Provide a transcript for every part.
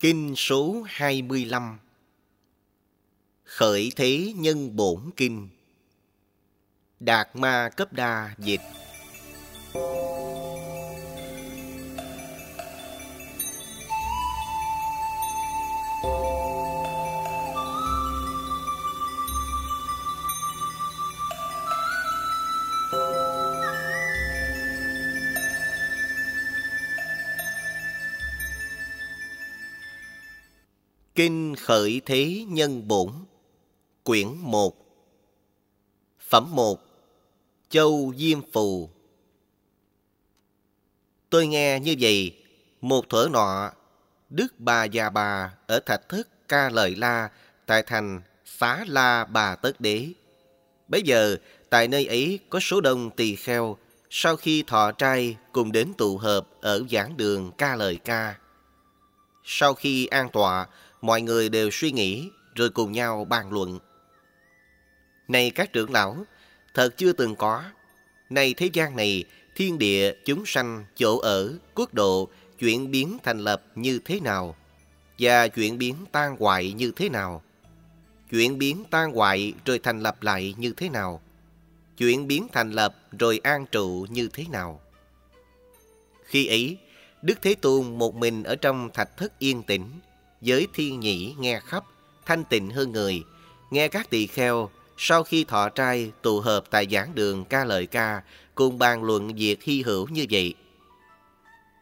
Kinh số 25 Khởi Thế Nhân Bổn Kinh. Đạt Ma Cấp Đa Dịch Kinh Khởi Thế Nhân Bổn Quyển 1 Phẩm 1 Châu Diêm Phù Tôi nghe như vậy, một thuở nọ, Đức Bà Già Bà ở Thạch Thất Ca Lợi La tại thành Xá La Bà Tất Đế. Bây giờ, tại nơi ấy có số đông tỳ kheo sau khi thọ trai cùng đến tụ hợp ở giảng đường Ca Lời Ca. Sau khi an tọa, mọi người đều suy nghĩ rồi cùng nhau bàn luận. Này các trưởng lão, thật chưa từng có. Này thế gian này, thiên địa, chúng sanh, chỗ ở, quốc độ, chuyển biến thành lập như thế nào? Và chuyển biến tan hoại như thế nào? Chuyển biến tan hoại rồi thành lập lại như thế nào? Chuyển biến thành lập rồi an trụ như thế nào? Khi ấy, Đức Thế Tôn một mình ở trong thạch thất yên tĩnh, giới thiên nhĩ nghe khắp, thanh tịnh hơn người, nghe các tỳ kheo sau khi thọ trai tụ hợp tại giảng đường ca lời ca cùng bàn luận việc hy hữu như vậy.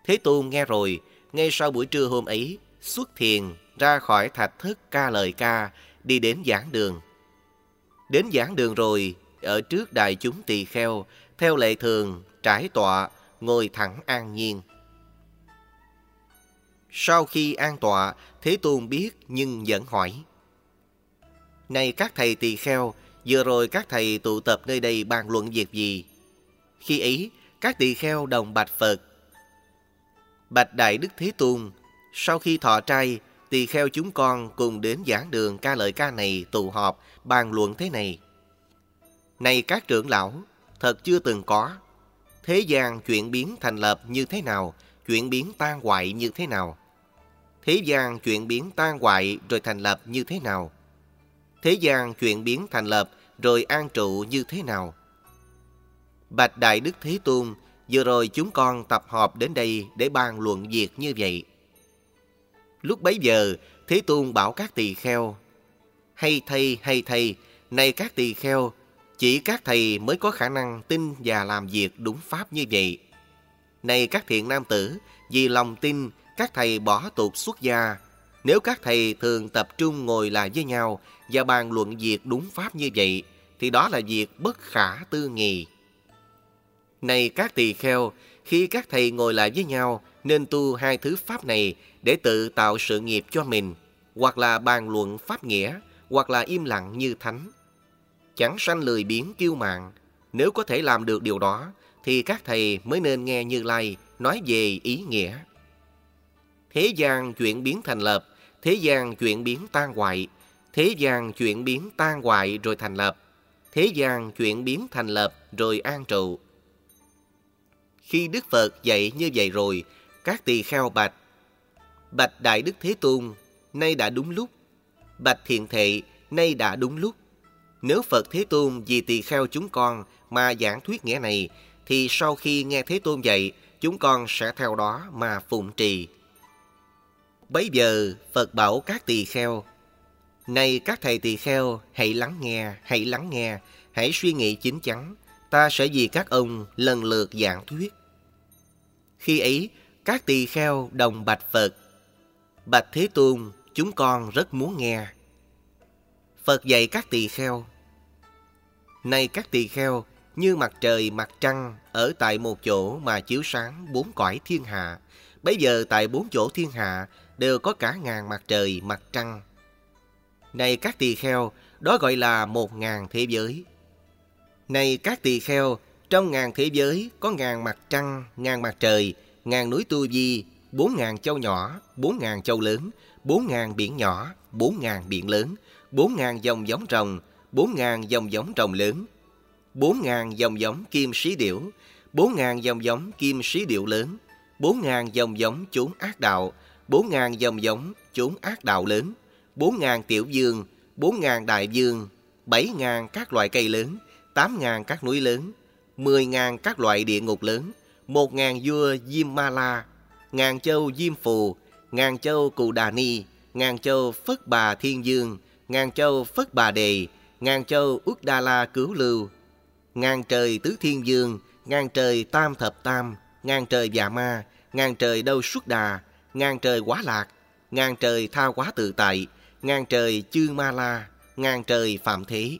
Thế Tôn nghe rồi, ngay sau buổi trưa hôm ấy, xuất thiền ra khỏi thạch thất ca lời ca, đi đến giảng đường. Đến giảng đường rồi, ở trước đại chúng tỳ kheo, theo lệ thường, trải tọa, ngồi thẳng an nhiên. Sau khi an tọa, Thế Tôn biết nhưng vẫn hỏi. Này các thầy tỳ kheo, vừa rồi các thầy tụ tập nơi đây bàn luận việc gì? Khi ấy, các tỳ kheo đồng bạch Phật. Bạch Đại Đức Thế Tôn, sau khi thọ trai, tỳ kheo chúng con cùng đến giảng đường ca lợi ca này tụ họp bàn luận thế này. Này các trưởng lão, thật chưa từng có. Thế gian chuyển biến thành lập như thế nào, chuyển biến tan hoại như thế nào? Thế gian chuyển biến tan hoại rồi thành lập như thế nào? Thế gian chuyển biến thành lập rồi an trụ như thế nào? Bạch Đại Đức Thế Tôn, vừa rồi chúng con tập họp đến đây để bàn luận việc như vậy. Lúc bấy giờ, Thế Tôn bảo các tỳ kheo, Hay thầy, hay thầy, này các tỳ kheo, chỉ các thầy mới có khả năng tin và làm việc đúng pháp như vậy. Này các thiện nam tử, vì lòng tin các thầy bỏ tục xuất gia. Nếu các thầy thường tập trung ngồi lại với nhau và bàn luận việc đúng pháp như vậy, thì đó là việc bất khả tư nghị. Này các tỳ kheo, khi các thầy ngồi lại với nhau, nên tu hai thứ pháp này để tự tạo sự nghiệp cho mình, hoặc là bàn luận pháp nghĩa, hoặc là im lặng như thánh. Chẳng sanh lười biếng kiêu mạn. Nếu có thể làm được điều đó, thì các thầy mới nên nghe Như Lai nói về ý nghĩa. Thế gian chuyển biến thành lập, thế gian chuyển biến tan hoại, thế gian chuyển biến tan hoại rồi thành lập, thế gian chuyển biến thành lập rồi an trụ. Khi Đức Phật dạy như vậy rồi, các tỳ kheo bạch, Bạch Đại Đức Thế Tôn, nay đã đúng lúc. Bạch Thiện Thệ, nay đã đúng lúc. Nếu Phật Thế Tôn vì tỳ kheo chúng con mà giảng thuyết nghĩa này, thì sau khi nghe Thế Tôn dạy, chúng con sẽ theo đó mà phụng trì. Bấy giờ Phật bảo các tỳ kheo, Này các thầy tỳ kheo, hãy lắng nghe, hãy lắng nghe, hãy suy nghĩ chín chắn, ta sẽ vì các ông lần lượt giảng thuyết. Khi ấy, các tỳ kheo đồng bạch Phật, Bạch Thế Tôn, chúng con rất muốn nghe. Phật dạy các tỳ kheo, Này các tỳ kheo, như mặt trời mặt trăng ở tại một chỗ mà chiếu sáng bốn cõi thiên hạ. Bây giờ tại bốn chỗ thiên hạ đều có cả ngàn mặt trời, mặt trăng. Này các tỳ kheo, đó gọi là một ngàn thế giới. Này các tỳ kheo, trong ngàn thế giới có ngàn mặt trăng, ngàn mặt trời, ngàn núi tu di, bốn ngàn châu nhỏ, bốn ngàn châu lớn, bốn ngàn biển nhỏ, bốn ngàn biển lớn, bốn ngàn dòng giống rồng, bốn ngàn dòng giống rồng lớn, bốn ngàn dòng giống kim sĩ điểu, bốn ngàn dòng giống kim sĩ điệu lớn, bốn ngàn dòng giống chốn ác đạo, bốn ngàn dòng giống chốn ác đạo lớn, bốn ngàn tiểu dương, bốn ngàn đại dương, bảy ngàn các loại cây lớn, tám ngàn các núi lớn, mười ngàn các loại địa ngục lớn, một ngàn vua Diêm Ma La, ngàn châu Diêm Phù, ngàn châu Cù Đà Ni, ngàn châu Phất Bà Thiên Dương, ngàn châu Phất Bà Đề, ngàn châu Úc Đa La Cứu Lưu, ngàn trời Tứ Thiên Dương, ngàn trời Tam Thập Tam, ngàn trời Dạ Ma, ngàn trời Đâu Xuất Đà, ngàn trời Quá Lạc, ngàn trời Tha Quá Tự Tại, ngàn trời Chư Ma La, ngàn trời Phạm Thế.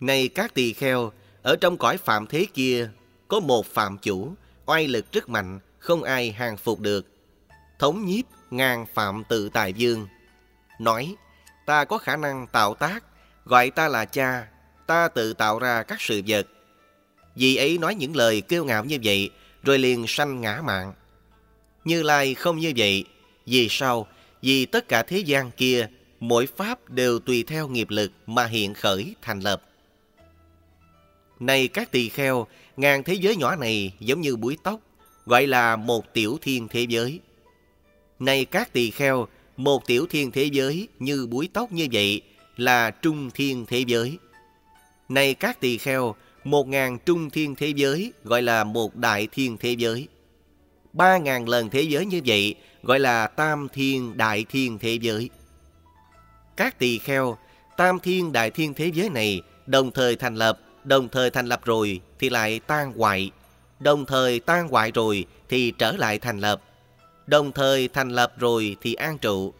Này các tỳ kheo, ở trong cõi Phạm Thế kia, có một Phạm Chủ, oai lực rất mạnh, không ai hàng phục được. Thống nhiếp ngàn Phạm Tự Tài Dương, nói, ta có khả năng tạo tác, gọi ta là cha, ta tự tạo ra các sự vật. Vì ấy nói những lời kêu ngạo như vậy, rồi liền sanh ngã mạng. Như Lai không như vậy, vì sao? Vì tất cả thế gian kia, mỗi pháp đều tùy theo nghiệp lực mà hiện khởi thành lập. Này các tỳ kheo, ngàn thế giới nhỏ này giống như búi tóc, gọi là một tiểu thiên thế giới. Này các tỳ kheo, một tiểu thiên thế giới như búi tóc như vậy là trung thiên thế giới. Này các tỳ kheo, một ngàn trung thiên thế giới gọi là một đại thiên thế giới. Ba ngàn lần thế giới như vậy gọi là tam thiên đại thiên thế giới. Các tỳ kheo, tam thiên đại thiên thế giới này đồng thời thành lập, đồng thời thành lập rồi thì lại tan hoại, đồng thời tan hoại rồi thì trở lại thành lập, đồng thời thành lập rồi thì an trụ.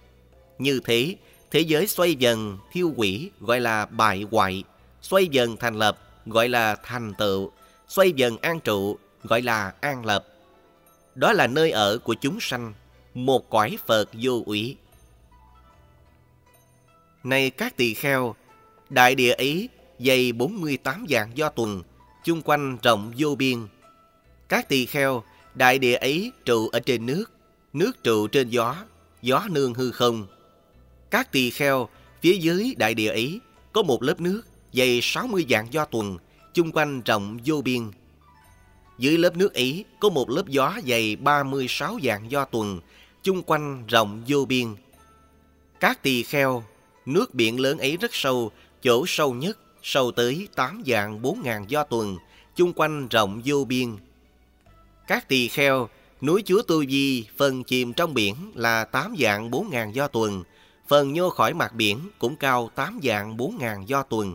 Như thế, thế giới xoay dần thiêu quỷ gọi là bại hoại, xoay dần thành lập gọi là thành tựu, xoay dần an trụ gọi là an lập. Đó là nơi ở của chúng sanh, một cõi Phật vô ủy. Này các tỳ kheo, đại địa ấy dày 48 dạng do tuần, chung quanh rộng vô biên. Các tỳ kheo, đại địa ấy trụ ở trên nước, nước trụ trên gió, gió nương hư không. Các tỳ kheo, phía dưới đại địa ấy có một lớp nước dày 60 dạng do tuần, chung quanh rộng vô biên. Dưới lớp nước ấy có một lớp gió dày 36 dạng do tuần, chung quanh rộng vô biên. Các tỳ kheo, nước biển lớn ấy rất sâu, chỗ sâu nhất, sâu tới 8 dạng 4 ngàn do tuần, chung quanh rộng vô biên. Các tỳ kheo, núi chúa Tu Di phần chìm trong biển là 8 dạng 4 ngàn do tuần, phần nhô khỏi mặt biển cũng cao 8 dạng 4 ngàn do tuần.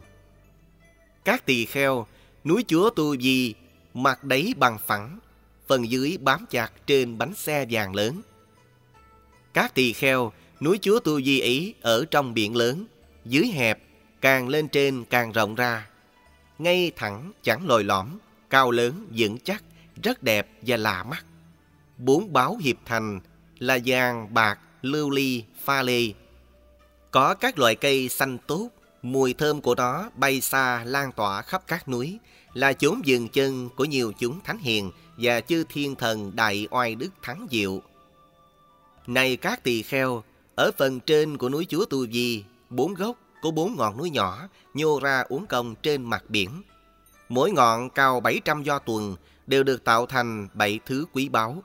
Các tỳ kheo, núi chúa Tu Di mặt đáy bằng phẳng, phần dưới bám chặt trên bánh xe vàng lớn. Các tỳ kheo, núi chúa Tu Di ý ở trong biển lớn, dưới hẹp, càng lên trên càng rộng ra. Ngay thẳng, chẳng lồi lõm, cao lớn, vững chắc, rất đẹp và lạ mắt. Bốn báo hiệp thành là vàng, bạc, lưu ly, pha lê. Có các loại cây xanh tốt, mùi thơm của nó bay xa lan tỏa khắp các núi, là chốn dừng chân của nhiều chúng thánh hiền và chư thiên thần đại oai đức thắng diệu. Này các tỳ kheo, ở phần trên của núi Chúa Tu Di, bốn gốc có bốn ngọn núi nhỏ nhô ra uốn cong trên mặt biển. Mỗi ngọn cao 700 do tuần đều được tạo thành bảy thứ quý báu.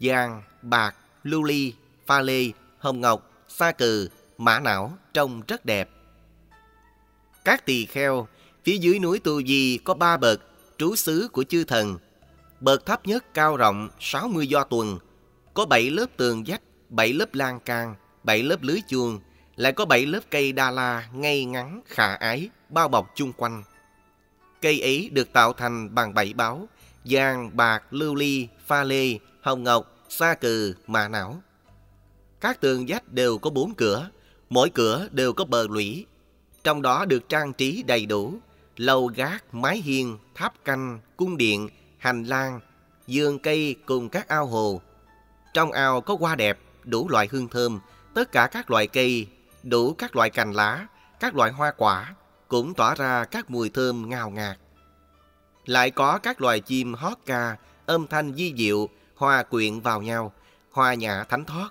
Giang, bạc, lưu ly, pha lê, hồng ngọc, sa cừ, mã não trông rất đẹp. Các tỳ kheo, phía dưới núi Tu Di có ba bậc trú xứ của chư thần. Bậc thấp nhất cao rộng 60 do tuần, có bảy lớp tường vách, bảy lớp lan can, bảy lớp lưới chuông, lại có bảy lớp cây đa la ngay ngắn, khả ái, bao bọc chung quanh. Cây ấy được tạo thành bằng bảy báo, vàng, bạc, lưu ly, pha lê, hồng ngọc, sa cừ, mà não. Các tường vách đều có bốn cửa, mỗi cửa đều có bờ lũy. Trong đó được trang trí đầy đủ, lầu gác, mái hiên, tháp canh, cung điện, hành lang, giường cây cùng các ao hồ. Trong ao có hoa đẹp, đủ loại hương thơm, tất cả các loại cây, đủ các loại cành lá, các loại hoa quả, cũng tỏa ra các mùi thơm ngào ngạt. Lại có các loài chim hót ca, âm thanh di diệu, hòa quyện vào nhau, hòa nhã thánh thoát.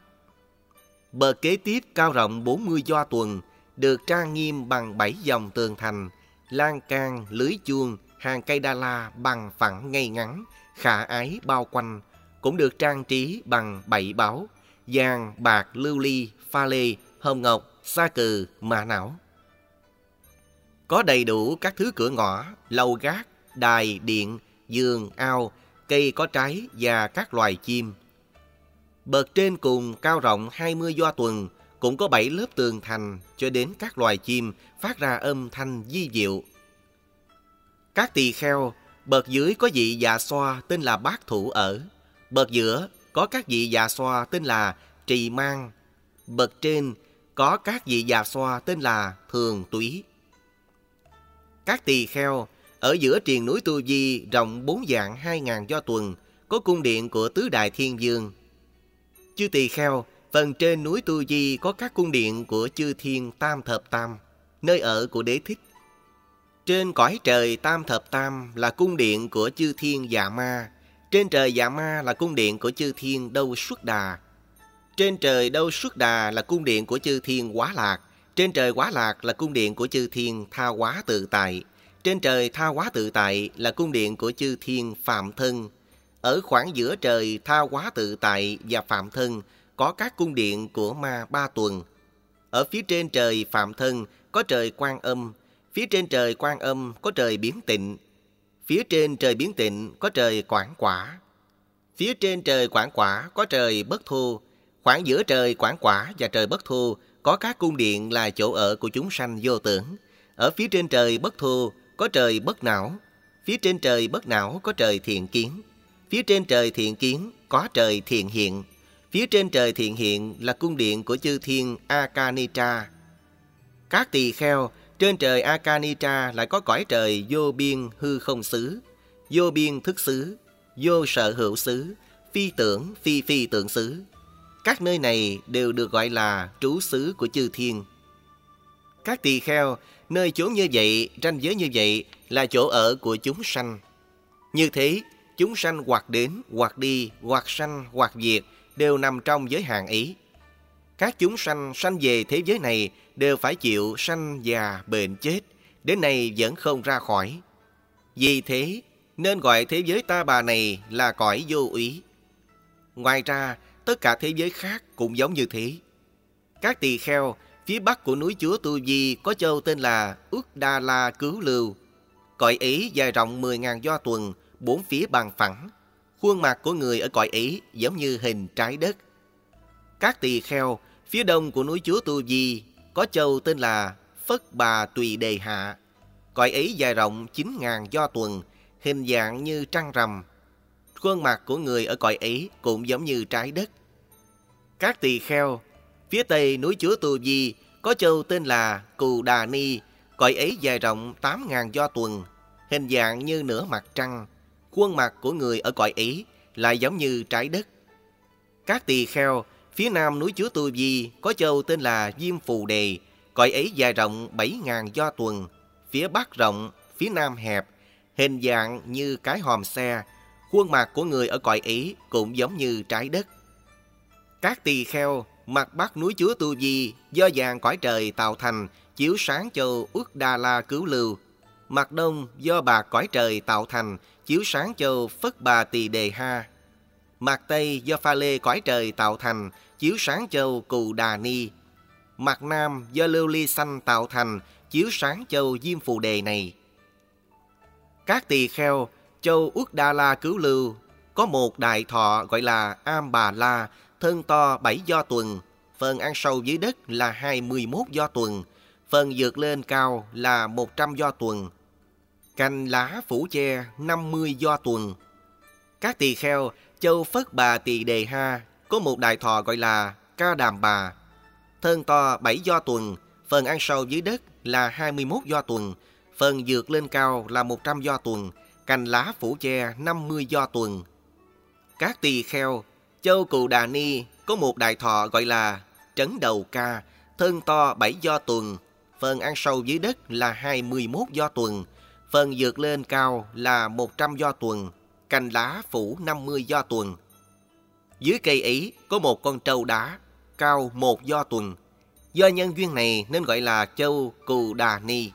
Bờ kế tiếp cao rộng 40 do tuần, được trang nghiêm bằng bảy dòng tường thành, lan can, lưới chuông, hàng cây đa la bằng phẳng ngay ngắn, khả ái bao quanh, cũng được trang trí bằng bảy báo, vàng, bạc, lưu ly, pha lê, hồng ngọc, sa cừ, mã não. Có đầy đủ các thứ cửa ngõ, lầu gác, đài, điện, giường, ao, cây có trái và các loài chim. Bậc trên cùng cao rộng 20 do tuần, cũng có bảy lớp tường thành cho đến các loài chim phát ra âm thanh di diệu. Các tỳ kheo, bậc dưới có vị dạ xoa tên là bác thủ ở, bậc giữa có các vị dạ xoa tên là trì mang, bậc trên có các vị dạ xoa tên là thường túy. Các tỳ kheo ở giữa triền núi Tu Di rộng bốn dạng hai ngàn do tuần, có cung điện của tứ đại thiên dương. Chư tỳ kheo, phần trên núi Tu Di có các cung điện của chư thiên tam thập tam, nơi ở của đế thích. Trên cõi trời tam thập tam là cung điện của chư thiên dạ ma, trên trời dạ ma là cung điện của chư thiên đâu xuất đà. Trên trời đâu xuất đà là cung điện của chư thiên quá lạc, trên trời quá lạc là cung điện của chư thiên tha quá tự tại. Trên trời tha quá tự tại là cung điện của chư thiên phạm thân. Ở khoảng giữa trời tha quá tự tại và phạm thân có các cung điện của ma ba tuần. Ở phía trên trời phạm thân có trời quan âm, phía trên trời quan âm có trời biến tịnh, phía trên trời biến tịnh có trời quảng quả. Phía trên trời quảng quả có trời bất thu, khoảng giữa trời quảng quả và trời bất thu có các cung điện là chỗ ở của chúng sanh vô tưởng. Ở phía trên trời bất thu có trời bất não, phía trên trời bất não có trời thiện kiến, phía trên trời thiện kiến có trời thiện hiện, phía trên trời thiện hiện là cung điện của chư thiên Akanitra. Các tỳ kheo, trên trời Akanitra lại có cõi trời vô biên hư không xứ, vô biên thức xứ, vô sở hữu xứ, phi tưởng phi phi tưởng xứ. Các nơi này đều được gọi là trú xứ của chư thiên. Các tỳ kheo Nơi chốn như vậy, ranh giới như vậy là chỗ ở của chúng sanh. Như thế, chúng sanh hoặc đến, hoặc đi, hoặc sanh, hoặc diệt đều nằm trong giới hạn ý. Các chúng sanh sanh về thế giới này đều phải chịu sanh già bệnh chết, đến nay vẫn không ra khỏi. Vì thế, nên gọi thế giới ta bà này là cõi vô ý. Ngoài ra, tất cả thế giới khác cũng giống như thế. Các tỳ kheo Phía bắc của núi chúa Tu Di có châu tên là Ước Đa La Cứu Lưu. Cõi ý dài rộng 10.000 do tuần, bốn phía bằng phẳng. Khuôn mặt của người ở cõi ấy giống như hình trái đất. Các tỳ kheo, phía đông của núi chúa Tu Di có châu tên là Phất Bà Tùy Đề Hạ. Cõi ấy dài rộng 9.000 do tuần, hình dạng như trăng rằm. Khuôn mặt của người ở cõi ấy cũng giống như trái đất. Các tỳ kheo, Phía tây núi chúa Tu Di có châu tên là Cù Đà Ni, cõi ấy dài rộng 8.000 do tuần, hình dạng như nửa mặt trăng. Khuôn mặt của người ở cõi ấy lại giống như trái đất. Các tỳ kheo, phía nam núi chứa Tu Di có châu tên là Diêm Phù Đề, cõi ấy dài rộng 7.000 do tuần, phía bắc rộng, phía nam hẹp, hình dạng như cái hòm xe. Khuôn mặt của người ở cõi ấy cũng giống như trái đất. Các tỳ kheo, Mặt bắc núi chứa Tu Di do vàng cõi trời tạo thành, chiếu sáng châu Ước Đa La cứu lưu. Mặt đông do bà cõi trời tạo thành, chiếu sáng châu Phất Bà Tỳ Đề Ha. Mặt tây do pha lê cõi trời tạo thành, chiếu sáng châu Cù Đà Ni. Mặt nam do lưu ly xanh tạo thành, chiếu sáng châu Diêm Phù Đề này. Các tỳ kheo, châu uất Đa La cứu lưu, có một đại thọ gọi là Am Bà La, thân to 7 do tuần, phần ăn sâu dưới đất là 21 do tuần, phần dược lên cao là 100 do tuần. Cành lá phủ che 50 do tuần. Các tỳ kheo, châu Phất Bà Tỳ Đề Ha có một đại thọ gọi là Ca Đàm Bà. Thân to 7 do tuần, phần ăn sâu dưới đất là 21 do tuần, phần dược lên cao là 100 do tuần, cành lá phủ che 50 do tuần. Các tỳ kheo, Châu Cù Đà Ni có một đại thọ gọi là Trấn Đầu Ca, thân to 7 do tuần, phần ăn sâu dưới đất là 21 do tuần, phần vượt lên cao là 100 do tuần, cành lá phủ 50 do tuần. Dưới cây ấy có một con trâu đá, cao một do tuần. Do nhân duyên này nên gọi là châu Cù Đà Ni.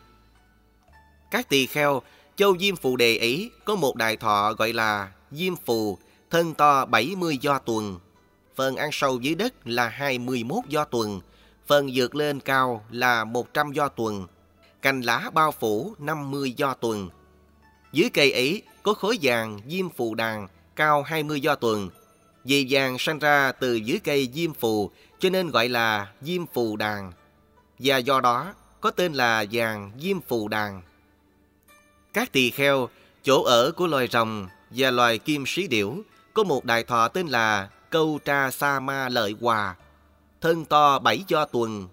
Các tỳ kheo, châu Diêm Phù Đề ấy có một đại thọ gọi là Diêm Phù, thân to 70 do tuần. Phần ăn sâu dưới đất là 21 do tuần, phần dược lên cao là 100 do tuần, cành lá bao phủ 50 do tuần. Dưới cây ấy có khối vàng diêm phù đàn cao 20 do tuần. Vì vàng sanh ra từ dưới cây diêm phù cho nên gọi là diêm phù đàn. Và do đó có tên là vàng diêm phù đàn. Các tỳ kheo, chỗ ở của loài rồng và loài kim sĩ điểu có một đại thọ tên là Câu Tra Sa Ma Lợi Hòa. Thân to 7 do tuần,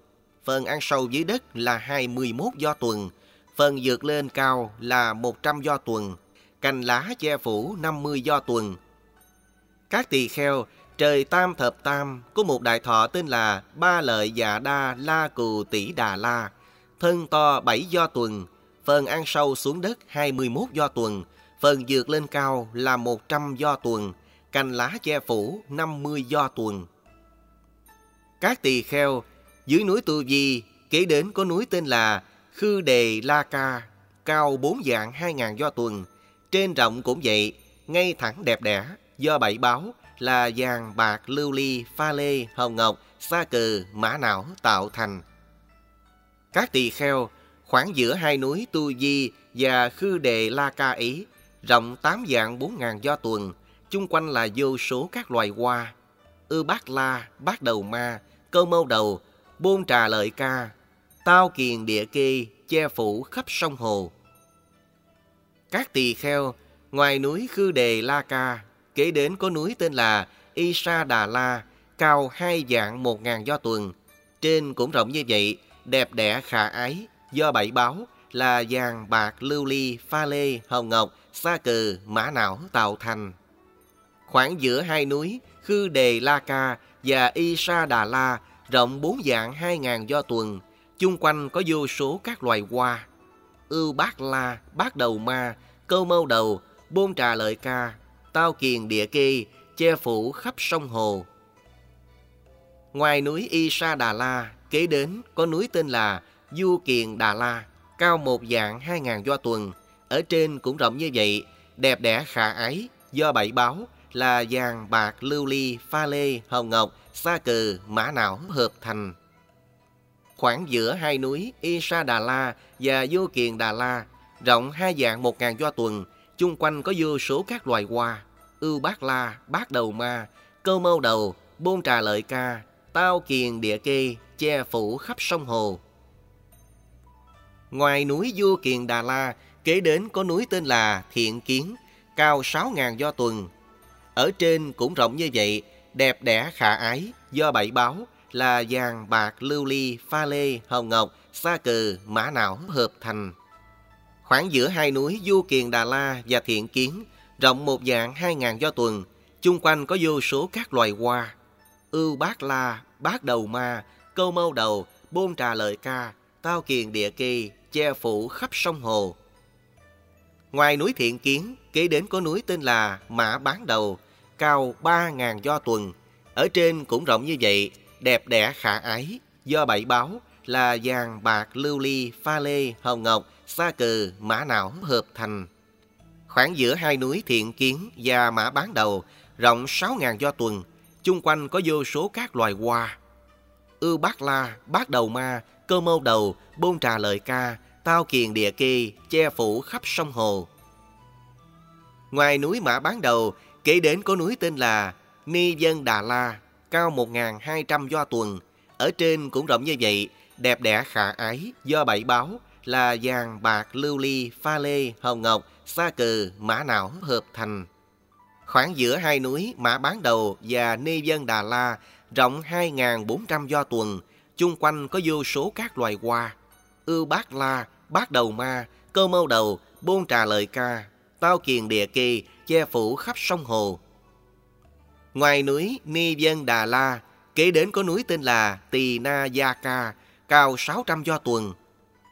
phần ăn sâu dưới đất là 21 do tuần, phần dược lên cao là 100 do tuần, cành lá che phủ 50 do tuần. Các tỳ kheo, trời tam thập tam có một đại thọ tên là Ba Lợi Dạ Đa La Cù Tỷ Đà La, thân to 7 do tuần, phần ăn sâu xuống đất 21 do tuần, phần dược lên cao là 100 do tuần, cành lá che phủ 50 do tuần. Các tỳ kheo, dưới núi Tu Di, kế đến có núi tên là Khư Đề La Ca, cao bốn dạng hai ngàn do tuần. Trên rộng cũng vậy, ngay thẳng đẹp đẽ, do bảy báo là vàng, bạc, lưu ly, pha lê, hồng ngọc, sa cừ, mã não tạo thành. Các tỳ kheo, khoảng giữa hai núi Tu Di và Khư Đề La Ca ấy, rộng tám dạng bốn ngàn do tuần, chung quanh là vô số các loài hoa. Ư bát la, bát đầu ma, câu mâu đầu, buôn trà lợi ca, tao kiền địa kỳ, che phủ khắp sông hồ. Các tỳ kheo, ngoài núi Khư Đề La Ca, kế đến có núi tên là Isa Đà La, cao hai dạng một ngàn do tuần. Trên cũng rộng như vậy, đẹp đẽ khả ái, do bảy báo là vàng, bạc, lưu ly, pha lê, hồng ngọc, sa cừ, mã não tạo thành. Khoảng giữa hai núi, Khư Đề La Ca và Isa Đà La, rộng bốn dạng hai ngàn do tuần, chung quanh có vô số các loài hoa. Ưu bát la, bát đầu ma, câu mâu đầu, bôn trà lợi ca, tao kiền địa kỳ che phủ khắp sông hồ. Ngoài núi Isa Đà La, kế đến có núi tên là Du Kiền Đà La, cao một dạng hai ngàn do tuần. Ở trên cũng rộng như vậy, đẹp đẽ khả ái, do bảy báo là vàng, bạc, lưu ly, pha lê, hồng ngọc, sa cừ, mã não hợp thành. Khoảng giữa hai núi Isa Đà La và Vô Kiền Đà La, rộng hai dạng một ngàn do tuần, chung quanh có vô số các loài hoa, ưu bát la, bát đầu ma, câu mâu đầu, bôn trà lợi ca, tao kiền địa kê, che phủ khắp sông hồ. Ngoài núi Vô Kiền Đà La, kế đến có núi tên là Thiện Kiến, cao sáu ngàn do tuần. Ở trên cũng rộng như vậy, đẹp đẽ khả ái, do bảy báo là vàng, bạc, lưu ly, pha lê, hồng ngọc, sa cừ, mã não hợp thành. Khoảng giữa hai núi Du Kiền Đà La và Thiện Kiến, rộng một dạng hai ngàn do tuần, chung quanh có vô số các loài hoa. Ưu bát la, bát đầu ma, câu mâu đầu, bôn trà lợi ca, tao kiền địa kỳ, che phủ khắp sông hồ. Ngoài núi Thiện Kiến, kế đến có núi tên là Mã Bán Đầu, cao ba ngàn do tuần. Ở trên cũng rộng như vậy, đẹp đẽ khả ái, do bảy báo là vàng, bạc, lưu ly, pha lê, hồng ngọc, sa cừ, mã não hợp thành. Khoảng giữa hai núi Thiện Kiến và Mã Bán Đầu, rộng sáu ngàn do tuần, chung quanh có vô số các loài hoa. ư Bát La, Bát Đầu Ma, Cơ Mâu Đầu, Bôn Trà Lợi Ca, Tao Kiền Địa Kỳ, che phủ khắp sông hồ. Ngoài núi Mã Bán Đầu, kế đến có núi tên là Ni Dân Đà La, cao 1.200 do tuần. Ở trên cũng rộng như vậy, đẹp đẽ khả ái, do bảy báo là vàng, bạc, lưu ly, pha lê, hồng ngọc, sa cừ, mã não hợp thành. Khoảng giữa hai núi Mã Bán Đầu và Ni Dân Đà La, rộng 2.400 do tuần, chung quanh có vô số các loài hoa. Ưu Bát La, Bát Đầu Ma, Cơ Mâu Đầu, Bôn Trà Lợi Ca, Tao Kiền Địa Kỳ, che phủ khắp sông hồ. Ngoài núi Ni Dân Đà La, kế đến có núi tên là Tỳ Na Gia Ca, cao 600 do tuần.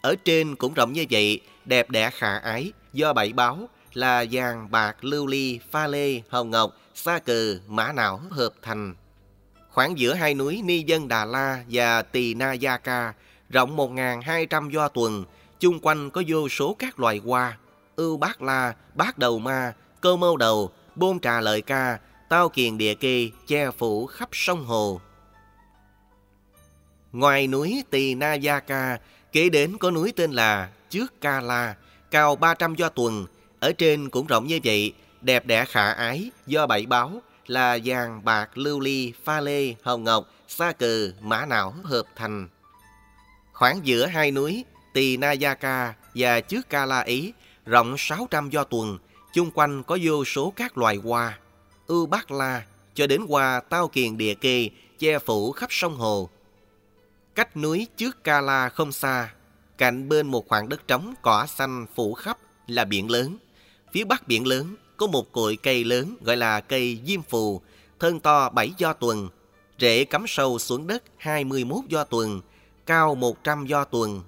Ở trên cũng rộng như vậy, đẹp đẽ khả ái, do bảy báo là vàng, bạc, lưu ly, pha lê, hồng ngọc, sa cừ, mã não hợp thành. Khoảng giữa hai núi Ni Dân Đà La và Tỳ Na Gia Ca, rộng 1.200 do tuần, chung quanh có vô số các loài hoa, ưu bát la, bát đầu ma, cơ mâu đầu, bôn trà lợi ca, tao kiền địa kỳ che phủ khắp sông hồ. Ngoài núi Tỳ Na Gia Ca, kế đến có núi tên là Trước Ca La, cao 300 do tuần, ở trên cũng rộng như vậy, đẹp đẽ khả ái do bảy báo là vàng, bạc, lưu ly, pha lê, hồng ngọc, sa cừ, mã não hợp thành. Khoảng giữa hai núi Tỳ Na Gia Ca và trước Ca La ý rộng 600 do tuần, chung quanh có vô số các loài hoa, ưu bát la cho đến hoa tao kiền địa kê che phủ khắp sông hồ. Cách núi trước Ca La không xa, cạnh bên một khoảng đất trống cỏ xanh phủ khắp là biển lớn. Phía bắc biển lớn có một cội cây lớn gọi là cây diêm phù, thân to 7 do tuần, rễ cắm sâu xuống đất 21 do tuần, cao 100 do tuần.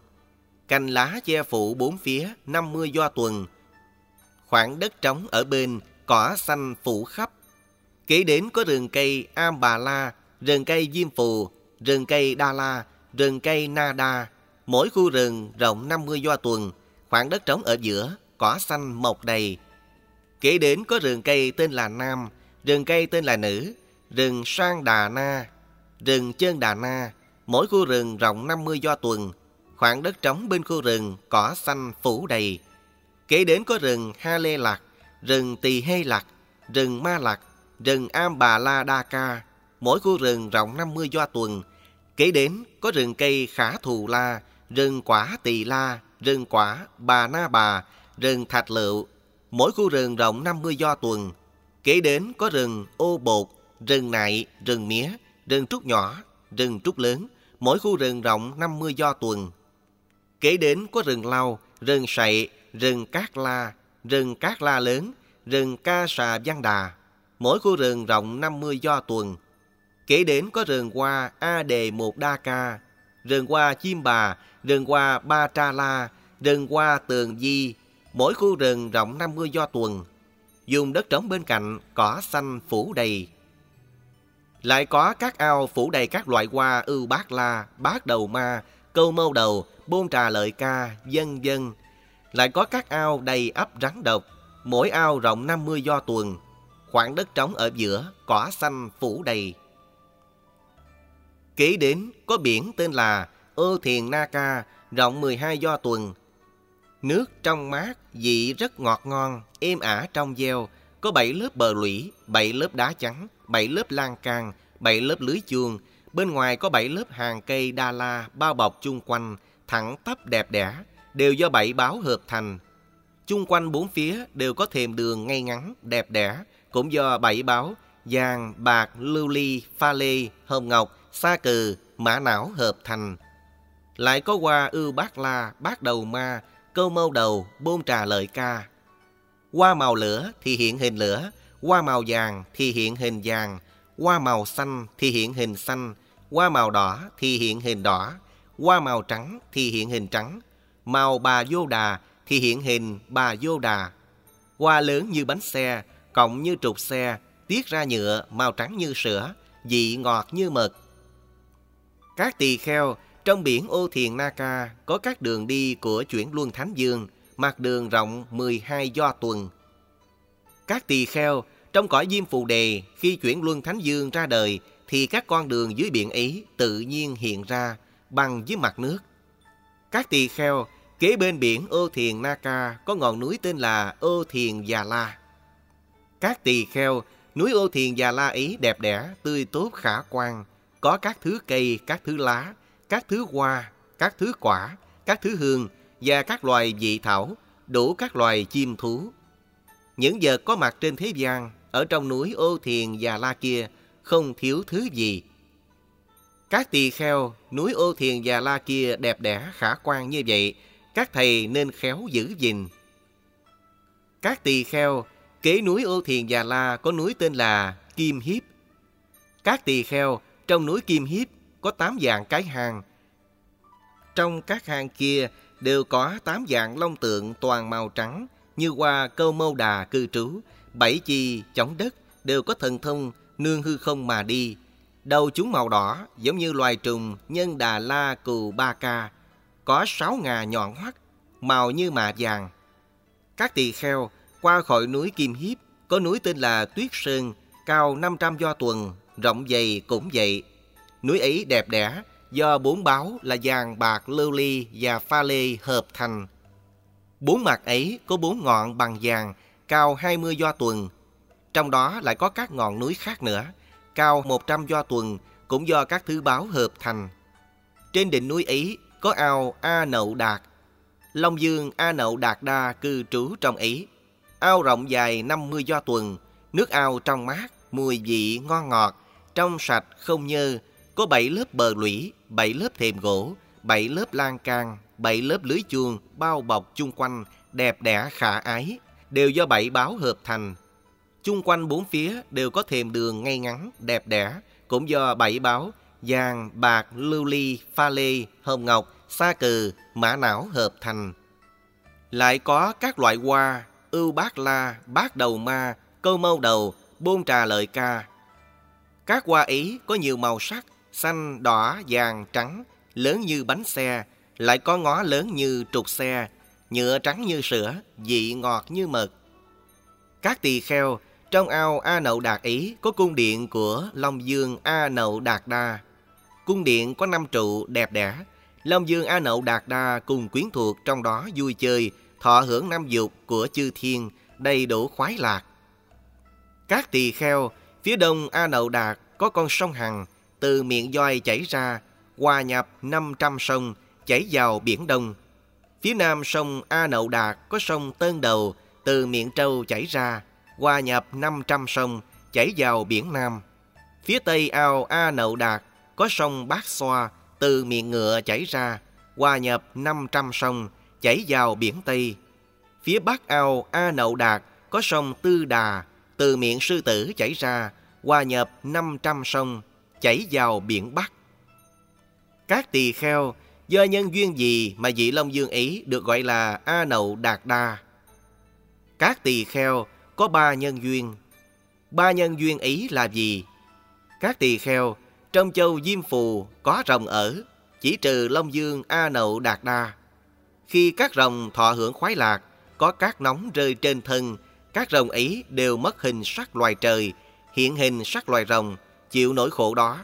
Cành lá che phủ bốn phía 50 do tuần. Khoảng đất trống ở bên, cỏ xanh phủ khắp. Kế đến có rừng cây Am Bà La, rừng cây Diêm Phù, rừng cây Đa La, rừng cây Na Đa. Mỗi khu rừng rộng 50 do tuần, khoảng đất trống ở giữa, cỏ xanh mọc đầy. Kế đến có rừng cây tên là Nam, rừng cây tên là Nữ, rừng Sang Đà Na, rừng Chân Đà Na. Mỗi khu rừng rộng 50 do tuần, khoảng đất trống bên khu rừng cỏ xanh phủ đầy. Kế đến có rừng Ha Lê Lạc, rừng Tỳ Hê Lạc, rừng Ma Lạc, rừng Am Bà La Đa Ca. Mỗi khu rừng rộng 50 do tuần. Kế đến có rừng cây Khả Thù La, rừng quả Tỳ La, rừng quả Bà Na Bà, rừng Thạch Lựu. Mỗi khu rừng rộng 50 do tuần. Kế đến có rừng Ô Bột, rừng Nại, rừng Mía, rừng Trúc Nhỏ, rừng Trúc Lớn. Mỗi khu rừng rộng 50 do tuần. Kế đến có rừng lau, rừng sậy, rừng cát la, rừng cát la lớn, rừng ca sà văn đà. Mỗi khu rừng rộng 50 do tuần. Kể đến có rừng hoa A Đề Một Đa Ca, rừng hoa Chim Bà, rừng hoa Ba Tra La, rừng hoa Tường Di. Mỗi khu rừng rộng 50 do tuần. Dùng đất trống bên cạnh, cỏ xanh phủ đầy. Lại có các ao phủ đầy các loại hoa ưu bát la, bát đầu ma, câu mâu đầu, bôn trà lợi ca, dân dân. Lại có các ao đầy ấp rắn độc, mỗi ao rộng 50 do tuần, khoảng đất trống ở giữa, cỏ xanh phủ đầy. Kế đến có biển tên là Ơ Thiền Na Ca, rộng 12 do tuần. Nước trong mát, vị rất ngọt ngon, êm ả trong gieo, có 7 lớp bờ lũy, 7 lớp đá trắng, 7 lớp lan can, 7 lớp lưới chuông, bên ngoài có 7 lớp hàng cây đa la bao bọc chung quanh, thẳng tắp đẹp đẽ, đều do bảy báo hợp thành. Chung quanh bốn phía đều có thềm đường ngay ngắn, đẹp đẽ, cũng do bảy báo, vàng, bạc, lưu ly, pha lê, hồng ngọc, sa cừ, mã não hợp thành. Lại có hoa ưu bát la, bát đầu ma, câu mâu đầu, bôn trà lợi ca. Hoa màu lửa thì hiện hình lửa, hoa màu vàng thì hiện hình vàng, hoa màu xanh thì hiện hình xanh, hoa màu đỏ thì hiện hình đỏ, hoa màu trắng thì hiện hình trắng, màu bà vô đà thì hiện hình bà vô đà. Hoa lớn như bánh xe, cộng như trục xe, tiết ra nhựa, màu trắng như sữa, vị ngọt như mật. Các tỳ kheo trong biển Ô Thiền Na Ca có các đường đi của chuyển luân Thánh Dương, mặt đường rộng 12 do tuần. Các tỳ kheo trong cõi Diêm Phù Đề khi chuyển luân Thánh Dương ra đời thì các con đường dưới biển ấy tự nhiên hiện ra bằng dưới mặt nước. Các tỳ kheo kế bên biển Ô Thiền Na Ca có ngọn núi tên là Ô Thiền Già La. Các tỳ kheo núi Ô Thiền Già La ấy đẹp đẽ, tươi tốt khả quan, có các thứ cây, các thứ lá, các thứ hoa, các thứ quả, các thứ hương và các loài dị thảo, đủ các loài chim thú. Những vật có mặt trên thế gian ở trong núi Ô Thiền Già La kia không thiếu thứ gì. Các tỳ kheo, núi Ô Thiền Già La kia đẹp đẽ khả quan như vậy, các thầy nên khéo giữ gìn. Các tỳ kheo, kế núi Ô Thiền Già La có núi tên là Kim Hiếp. Các tỳ kheo, trong núi Kim Hiếp có tám dạng cái hang. Trong các hang kia đều có tám dạng long tượng toàn màu trắng như hoa câu mâu đà cư trú, bảy chi chống đất đều có thần thông nương hư không mà đi. Đầu chúng màu đỏ giống như loài trùng nhân đà la cù ba ca, có sáu ngà nhọn hoắt, màu như mạ vàng. Các tỳ kheo qua khỏi núi Kim Hiếp có núi tên là Tuyết Sơn, cao 500 do tuần, rộng dày cũng vậy. Núi ấy đẹp đẽ, do bốn báo là vàng, bạc, lưu ly và pha lê hợp thành. Bốn mặt ấy có bốn ngọn bằng vàng, cao 20 do tuần. Trong đó lại có các ngọn núi khác nữa, cao 100 do tuần, cũng do các thứ báo hợp thành. Trên đỉnh núi ấy có ao A Nậu Đạt. Long Dương A Nậu Đạt Đa cư trú trong ý Ao rộng dài 50 do tuần, nước ao trong mát, mùi vị ngon ngọt, trong sạch không nhơ, có 7 lớp bờ lũy, 7 lớp thềm gỗ, 7 lớp lan can, 7 lớp lưới chuông bao bọc chung quanh, đẹp đẽ khả ái, đều do bảy báo hợp thành. Chung quanh bốn phía đều có thềm đường ngay ngắn, đẹp đẽ, cũng do bảy báo vàng, bạc, lưu ly, pha lê, hồng ngọc, sa cừ, mã não hợp thành. Lại có các loại hoa, ưu bát la, bát đầu ma, câu mâu đầu, bôn trà lợi ca. Các hoa ý có nhiều màu sắc, xanh, đỏ, vàng, trắng, lớn như bánh xe, lại có ngó lớn như trục xe, nhựa trắng như sữa, vị ngọt như mật. Các tỳ kheo trong ao A Nậu Đạt ý có cung điện của Long Dương A Nậu Đạt Đa. Cung điện có năm trụ đẹp đẽ. Long Dương A Nậu Đạt Đa cùng quyến thuộc trong đó vui chơi, thọ hưởng năm dục của chư thiên, đầy đủ khoái lạc. Các tỳ kheo, phía đông A Nậu Đạt có con sông Hằng, từ miệng doi chảy ra, hòa nhập 500 sông, chảy vào Biển Đông. Phía nam sông A Nậu Đạt có sông tơn Đầu, từ miệng trâu chảy ra, hòa nhập 500 sông, chảy vào Biển Nam. Phía tây ao A Nậu Đạt có sông Bát Xoa, từ miệng ngựa chảy ra, hòa nhập 500 sông, chảy vào Biển Tây. Phía bắc ao A Nậu Đạt có sông Tư Đà, từ miệng sư tử chảy ra, hòa nhập 500 sông, chảy vào biển Bắc. Các tỳ kheo do nhân duyên gì mà vị Long Dương ấy được gọi là A Nậu Đạt Đa? Các tỳ kheo có ba nhân duyên. Ba nhân duyên ấy là gì? Các tỳ kheo trong châu Diêm Phù có rồng ở, chỉ trừ Long Dương A Nậu Đạt Đa. Khi các rồng thọ hưởng khoái lạc, có cát nóng rơi trên thân, các rồng ấy đều mất hình sắc loài trời, hiện hình sắc loài rồng, chịu nỗi khổ đó.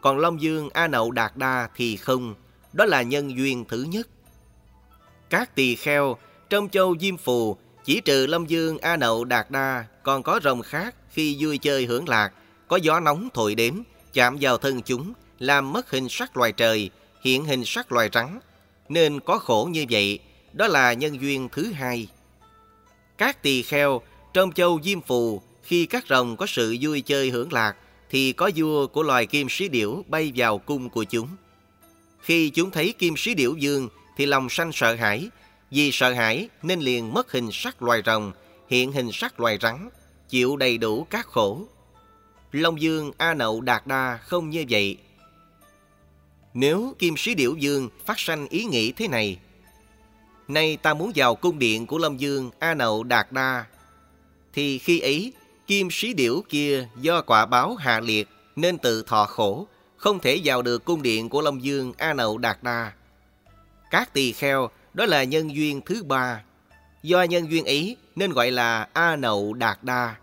Còn Long Dương A Nậu Đạt Đa thì không, đó là nhân duyên thứ nhất. Các tỳ kheo trong châu Diêm Phù chỉ trừ Long Dương A Nậu Đạt Đa còn có rồng khác khi vui chơi hưởng lạc, có gió nóng thổi đến, chạm vào thân chúng, làm mất hình sắc loài trời, hiện hình sắc loài rắn. Nên có khổ như vậy, đó là nhân duyên thứ hai. Các tỳ kheo trong châu Diêm Phù khi các rồng có sự vui chơi hưởng lạc thì có vua của loài kim sĩ điểu bay vào cung của chúng. Khi chúng thấy kim sĩ điểu dương thì lòng sanh sợ hãi, vì sợ hãi nên liền mất hình sắc loài rồng, hiện hình sắc loài rắn, chịu đầy đủ các khổ. Long Dương A Nậu Đạt Đa không như vậy. Nếu kim sĩ điểu dương phát sanh ý nghĩ thế này, Nay ta muốn vào cung điện của Long Dương A Nậu Đạt Đa, thì khi ấy kim sĩ điểu kia do quả báo hạ liệt nên tự thọ khổ, không thể vào được cung điện của Long Dương A Nậu Đạt Đa. Các tỳ kheo đó là nhân duyên thứ ba. Do nhân duyên ấy nên gọi là A Nậu Đạt Đa.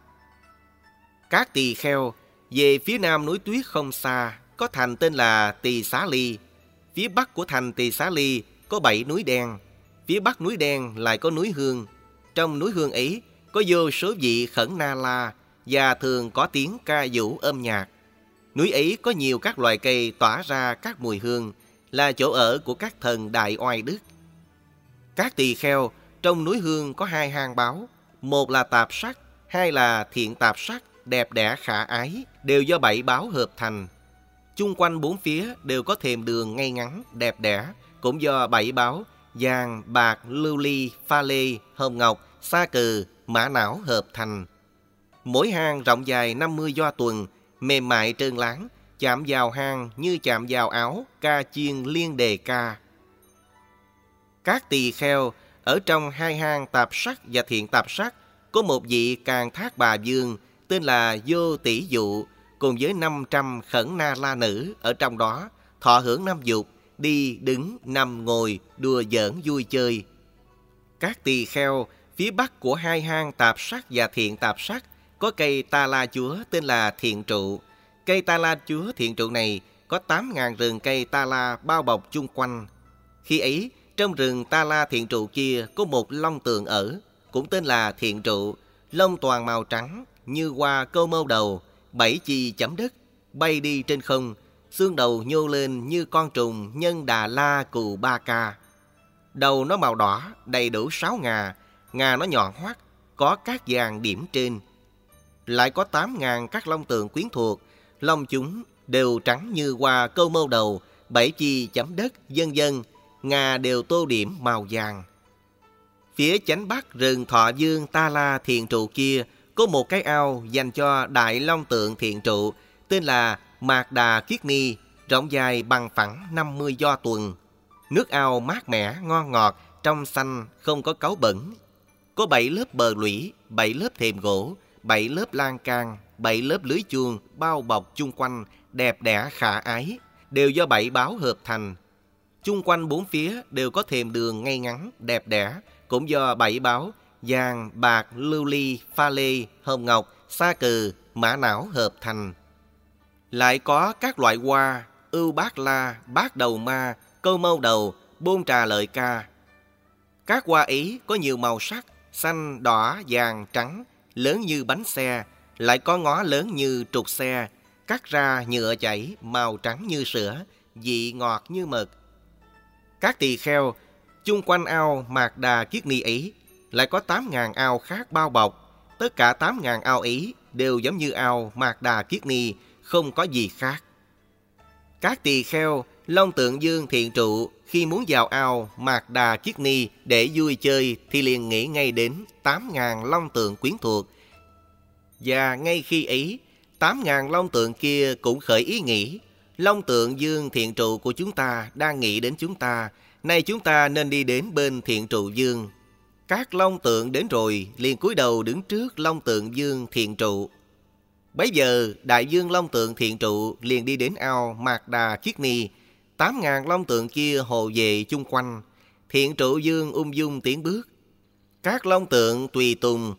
Các tỳ kheo về phía nam núi tuyết không xa có thành tên là Tỳ Xá Ly. Phía bắc của thành Tỳ Xá Ly có bảy núi đen. Phía bắc núi đen lại có núi Hương. Trong núi Hương ấy có vô số vị khẩn na la và thường có tiếng ca vũ âm nhạc. Núi ấy có nhiều các loài cây tỏa ra các mùi hương, là chỗ ở của các thần đại oai đức. Các tỳ kheo trong núi hương có hai hang báo, một là tạp sắc, hai là thiện tạp sắc, đẹp đẽ khả ái, đều do bảy báo hợp thành. Chung quanh bốn phía đều có thềm đường ngay ngắn, đẹp đẽ, cũng do bảy báo, vàng, bạc, lưu ly, pha lê, hồng ngọc, sa cừ, mã não hợp thành. Mỗi hang rộng dài 50 do tuần, mềm mại trơn láng, chạm vào hang như chạm vào áo, ca chiên liên đề ca. Các tỳ kheo ở trong hai hang tạp sắc và thiện tạp sắc có một vị càng thác bà dương tên là Vô Tỷ Dụ cùng với 500 khẩn na la nữ ở trong đó thọ hưởng năm dục, đi, đứng, nằm, ngồi, đùa giỡn vui chơi. Các tỳ kheo phía bắc của hai hang tạp sắc và thiện tạp sắc có cây ta la chúa tên là thiện trụ. Cây ta la chúa thiện trụ này có 8.000 rừng cây ta la bao bọc chung quanh. Khi ấy, trong rừng ta la thiện trụ kia có một long tượng ở, cũng tên là thiện trụ, lông toàn màu trắng như hoa câu mâu đầu, bảy chi chấm đất, bay đi trên không, xương đầu nhô lên như con trùng nhân đà la cù ba ca. Đầu nó màu đỏ, đầy đủ sáu ngà, ngà nó nhọn hoắt, có các vàng điểm trên. Lại có tám ngàn các long tượng quyến thuộc, long chúng đều trắng như hoa câu mâu đầu, bảy chi chấm đất, dân dân, ngà đều tô điểm màu vàng. Phía chánh bắc rừng Thọ Dương Ta La Thiền Trụ kia có một cái ao dành cho Đại Long Tượng thiện Trụ tên là Mạc Đà Kiết Ni, rộng dài bằng phẳng 50 do tuần. Nước ao mát mẻ, ngon ngọt, trong xanh, không có cáu bẩn. Có 7 lớp bờ lũy, 7 lớp thềm gỗ, 7 lớp lan can, 7 lớp lưới chuông bao bọc chung quanh, đẹp đẽ khả ái, đều do bảy báo hợp thành. Chung quanh bốn phía đều có thềm đường ngay ngắn, đẹp đẽ, cũng do bảy báo vàng, bạc, lưu ly, pha lê, hồng ngọc, sa cừ, mã não hợp thành. Lại có các loại hoa, ưu bát la, bát đầu ma, câu mâu đầu, bôn trà lợi ca. Các hoa ý có nhiều màu sắc, xanh, đỏ, vàng, trắng, lớn như bánh xe, lại có ngó lớn như trục xe, cắt ra nhựa chảy, màu trắng như sữa, vị ngọt như mật. Các tỳ kheo, chung quanh ao Mạc Đà Kiết Ni ấy, lại có 8.000 ao khác bao bọc. Tất cả 8.000 ao ý đều giống như ao Mạc Đà Kiết Ni, không có gì khác. Các tỳ kheo, Long Tượng Dương Thiện Trụ khi muốn vào ao Mạc Đà Kiết Ni để vui chơi thì liền nghĩ ngay đến 8.000 long tượng quyến thuộc. Và ngay khi ấy, 8.000 long tượng kia cũng khởi ý nghĩ Long tượng dương thiện trụ của chúng ta đang nghĩ đến chúng ta. Nay chúng ta nên đi đến bên thiện trụ dương. Các long tượng đến rồi liền cúi đầu đứng trước long tượng dương thiện trụ. Bấy giờ đại dương long tượng thiện trụ liền đi đến ao Mạc Đà Kiết Ni. Tám ngàn long tượng kia hồ về chung quanh. Thiện trụ dương ung dung tiến bước. Các long tượng tùy tùng.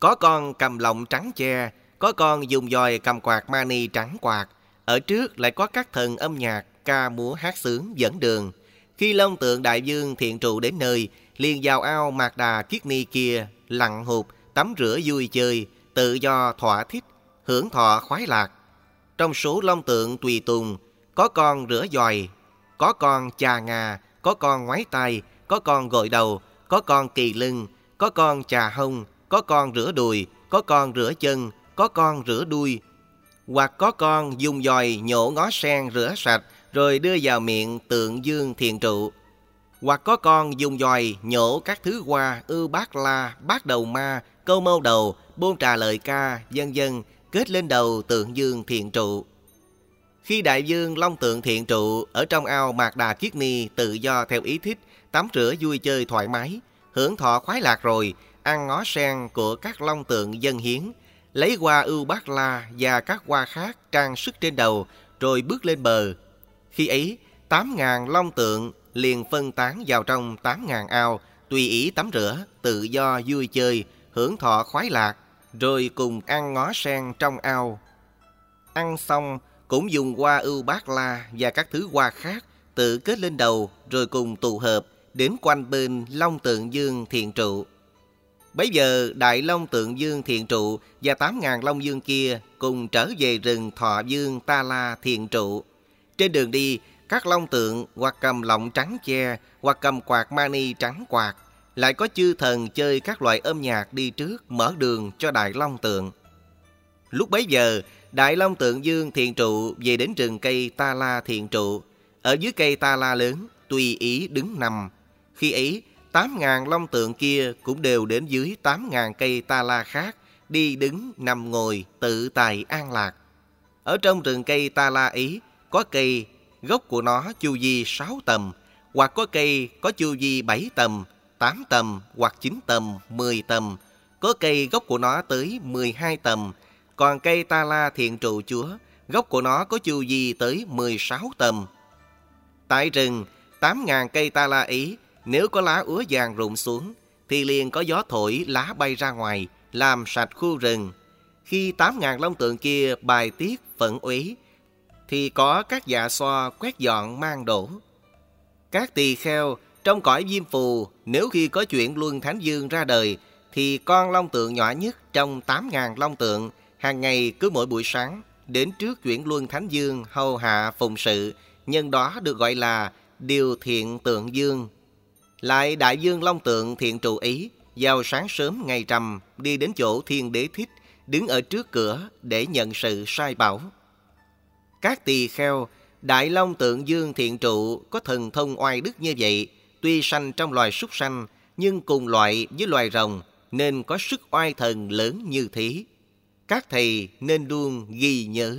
Có con cầm lọng trắng che, có con dùng dòi cầm quạt mani trắng quạt. Ở trước lại có các thần âm nhạc, ca múa hát sướng dẫn đường. Khi Long tượng đại dương thiện trụ đến nơi, liền vào ao Mạc Đà Kiết Ni kia, lặn hụt, tắm rửa vui chơi, tự do thỏa thích, hưởng thọ khoái lạc. Trong số long tượng tùy tùng, có con rửa dòi, có con chà ngà, có con ngoái tay, có con gội đầu, có con kỳ lưng, có con chà hông, có con rửa đùi, có con rửa chân, có con rửa đuôi. Hoặc có con dùng dòi nhổ ngó sen rửa sạch rồi đưa vào miệng tượng dương thiền trụ. Hoặc có con dùng dòi nhổ các thứ hoa, ư bát la, bát đầu ma, câu mâu đầu, bôn trà lợi ca, dân dân, kết lên đầu tượng dương thiện trụ. Khi đại dương long tượng thiện trụ ở trong ao Mạc Đà Kiết Ni tự do theo ý thích, tắm rửa vui chơi thoải mái, hưởng thọ khoái lạc rồi, ăn ngó sen của các long tượng dân hiến, lấy hoa ưu bát la và các hoa khác trang sức trên đầu, rồi bước lên bờ. Khi ấy, tám ngàn long tượng liền phân tán vào trong tám ngàn ao, tùy ý tắm rửa, tự do vui chơi, hưởng thọ khoái lạc, rồi cùng ăn ngó sen trong ao. Ăn xong, cũng dùng hoa ưu bát la và các thứ hoa khác tự kết lên đầu rồi cùng tụ hợp đến quanh bên Long Tượng Dương Thiện Trụ. Bấy giờ Đại Long Tượng Dương Thiện Trụ và tám ngàn Long Dương kia cùng trở về rừng Thọ Dương Ta La Thiện Trụ. Trên đường đi, các long tượng hoặc cầm lọng trắng che hoặc cầm quạt mani trắng quạt. Lại có chư thần chơi các loại âm nhạc đi trước mở đường cho Đại Long Tượng. Lúc bấy giờ, Đại Long Tượng Dương thiền Trụ về đến rừng cây Ta La thiền Trụ. Ở dưới cây Ta La lớn, tùy ý đứng nằm. Khi ấy, tám ngàn long tượng kia cũng đều đến dưới tám ngàn cây Ta La khác, đi đứng, nằm ngồi, tự tài an lạc. Ở trong rừng cây Ta La ấy, có cây gốc của nó chu vi 6 tầm, hoặc có cây có chu vi 7 tầm, 8 tầm hoặc 9 tầm, 10 tầm. Có cây gốc của nó tới 12 tầm, còn cây ta la thiện trụ chúa, gốc của nó có chu vi tới 16 tầm. Tại rừng, 8.000 cây ta la ý, nếu có lá úa vàng rụng xuống, thì liền có gió thổi lá bay ra ngoài, làm sạch khu rừng. khi 8.000 long tượng kia bài tiết phận úy, thì có các dạ xoa quét dọn mang đổ. Các tỳ kheo trong cõi diêm phù, nếu khi có chuyện Luân Thánh Dương ra đời, thì con long tượng nhỏ nhất trong tám ngàn long tượng, hàng ngày cứ mỗi buổi sáng, đến trước chuyển Luân Thánh Dương hầu hạ phụng sự, nhân đó được gọi là điều thiện tượng dương. Lại đại dương long tượng thiện trụ ý, vào sáng sớm ngày trầm, đi đến chỗ thiên đế thích, đứng ở trước cửa để nhận sự sai bảo. Các tỳ kheo, đại long tượng dương thiện trụ có thần thông oai đức như vậy, tuy sanh trong loài súc sanh, nhưng cùng loại với loài rồng, nên có sức oai thần lớn như thế. Các thầy nên luôn ghi nhớ.